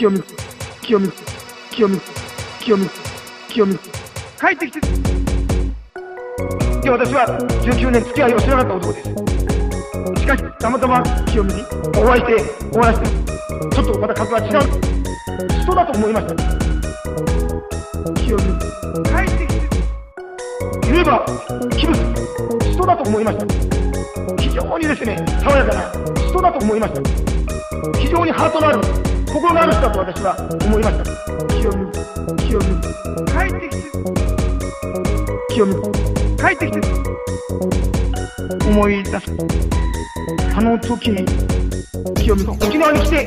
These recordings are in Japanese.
清美、清美、清美、清美、清美、帰ってきて。で、私は19年付き合いをしなかった男です。しかし、たまたま清美にお会いして、お話して、ちょっとまた格が違う。人だと思いました。清美、帰ってきて。言えば、気分、人だと思いました。非常にですね、爽やかな人だと思いました。非常にハートのある、心のある人だと私は思いました。清美、清美、帰ってきて。清美、帰ってきて。思い出す。あの時に、清美沖縄に来て、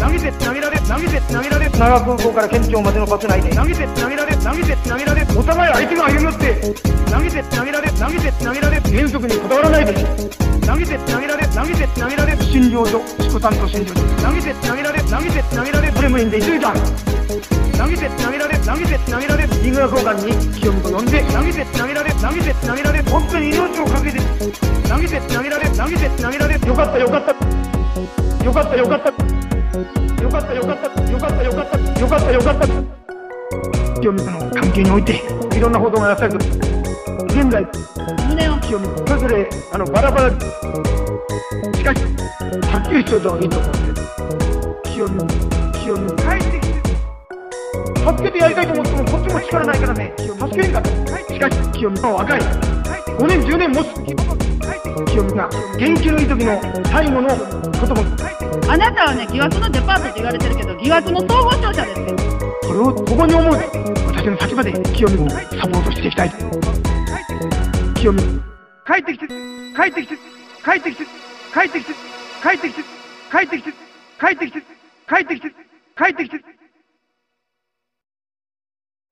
投げて投げられ、投げて投げられ、長空港から県庁までのバス内で、投げて投げられ、投げて投げられ、お互い相手が歩み寄って、投げて投げられ、投げて投げられ、原則にこだわらないで、投げて投げられ、投げて投げられ、診療所、宿産と診療所、投げて投げられ、投げて投げられ、ブレムリンで1時間、投げて投げられ、投げて投げられ、リングラ交換に清美と呼んで、投げて投げられ、投げて投げられ、本当に命をかけて、投げて投げられ、投げて投げられ、よかったよかった、よかったよかった、よかったよかった、よかったよかった、よかったよかった。清美との関係において、いろんな報道がなされてる。現在、清美、それぞれ、あの、バラバラ、しかし、はっきりしておいた方がいいと思うんです。清美、清美、帰ってきて。助けてやりた。いと思っても、こっちも力ないからね、助けんかった。しかし、清美の若い、5年、10年持つ。清美が、元気のいい時の最後の言葉。あなたはね、疑惑のデパートって言われてるけど、疑惑の総合商社ですよ。これをここに思う私の立場で清美をサポートしていきたい。清美、帰ってきて、帰ってきて、帰ってきて、帰ってきて、帰ってきて、帰ってきて、帰ってきて、帰ってきて、帰ってきて、